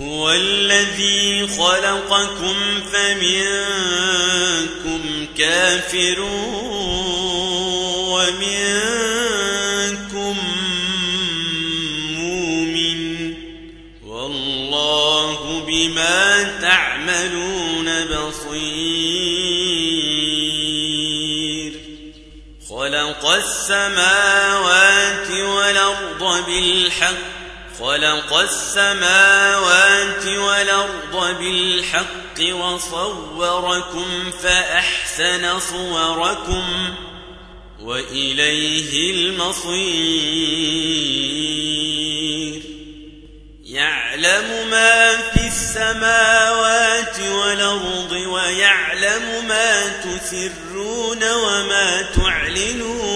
هو الذي خلقكم فمنكم كافر ومنكم مؤمن والله بما تعملون بصير. خلق السماوات خلق السماوات والأرض بالحق وصوركم فأحسن صوركم وإليه المصير. يعلم ما في السماوات والأرض ويعلم ما تسرون وما تعلنون.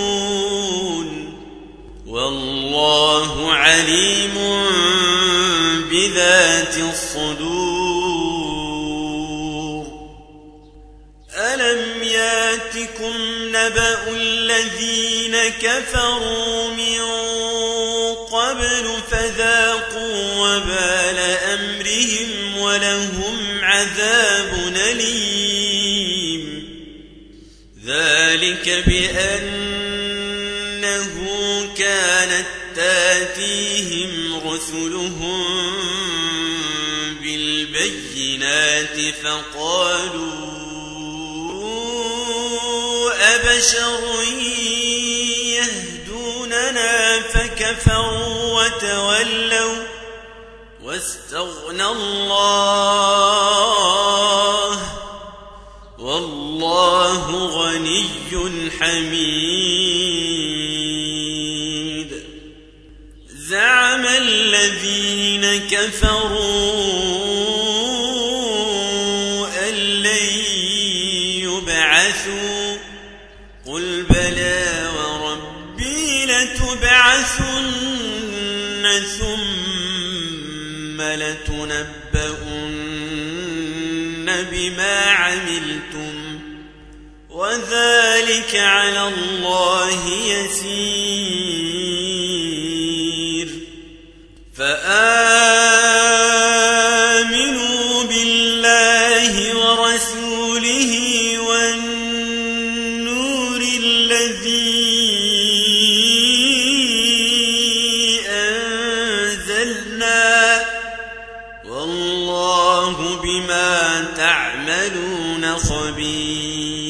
والله عليم بذات الصدور. ألم يأتكم نبأ الذين كفروا من قبل فذاقوا وبال أمرهم ولهم عذاب أليم. ذلك بأنه تاتيهم رسلهم بالبينات فقالوا أبشر يهدوننا فكفروا وتولوا واستغنى الله والله غني حميد كفروا أن لن يبعثوا قل بلى وربي لتبعثن ثم لتنبؤن بما عملتم وذلك على الله يسير ورسوله والنور الذي أنزلنا. والله بما تعملون خبير.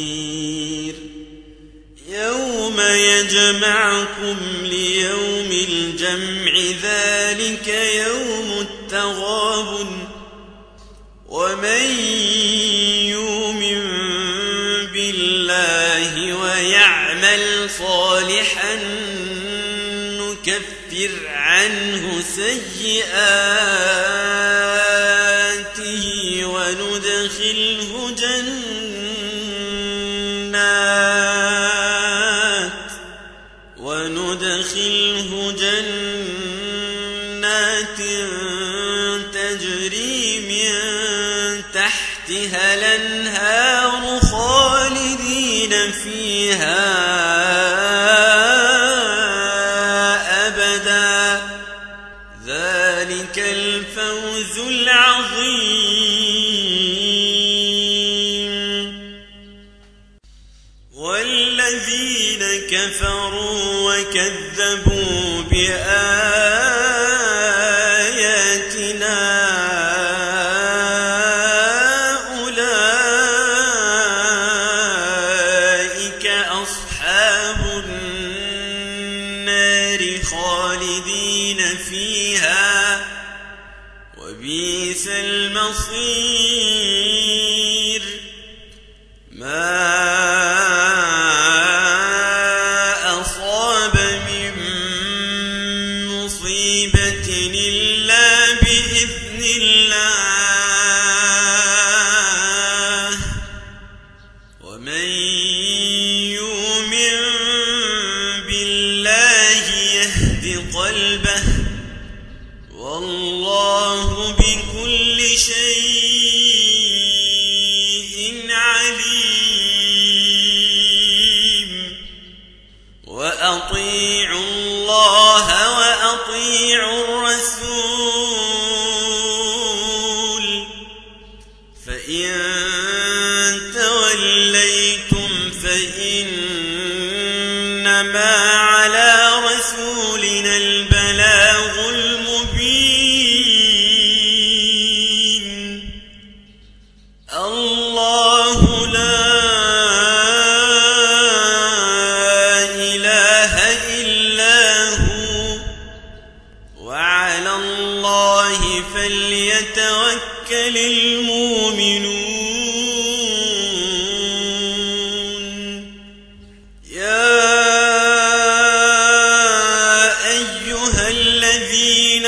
يوم يجمعكم ليوم الجمع ذلك يوم التغاب ومن صالحا نكفر عنه سيئاته وندخله جنات وندخله جنات تجري من تحتها الأنهار خالدين فيها. والذين كفروا وكذبوا بآياتنا أولئك أصحاب النار خالدين فيها وبئس المصير وأطيعوا الله وأطيعوا الرسول. فإن توليتم فإنما على رسولنا يا أيها الذين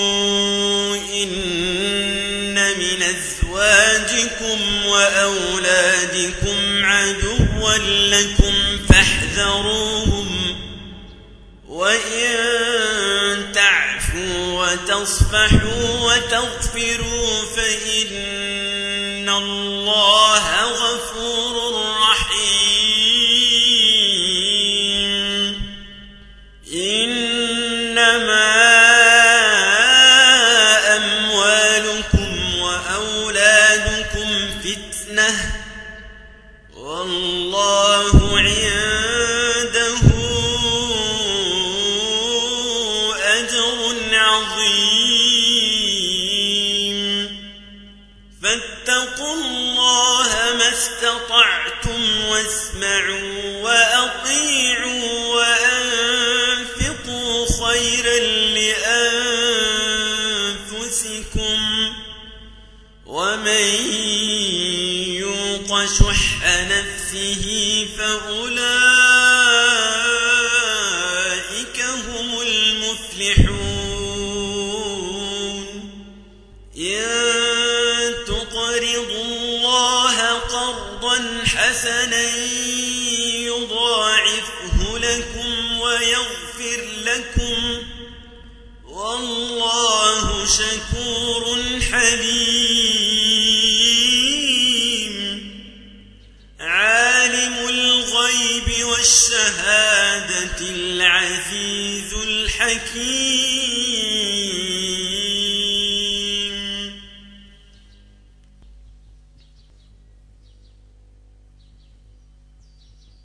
آمنوا إن من أزواجكم وأولادكم عدوا لكم فاحذروهم وإن تعفوا وتصفحوا وتغفروا فإن الله غفور رحيم. إنما أموالكم وأولادكم فتنة. والله فأولئك هم المفلحون. إن تقرضوا الله قرضا حسنا يضاعفه لكم ويغفر لكم. والله شكور حليم. الغيب والشهادة العزيز الحكيم.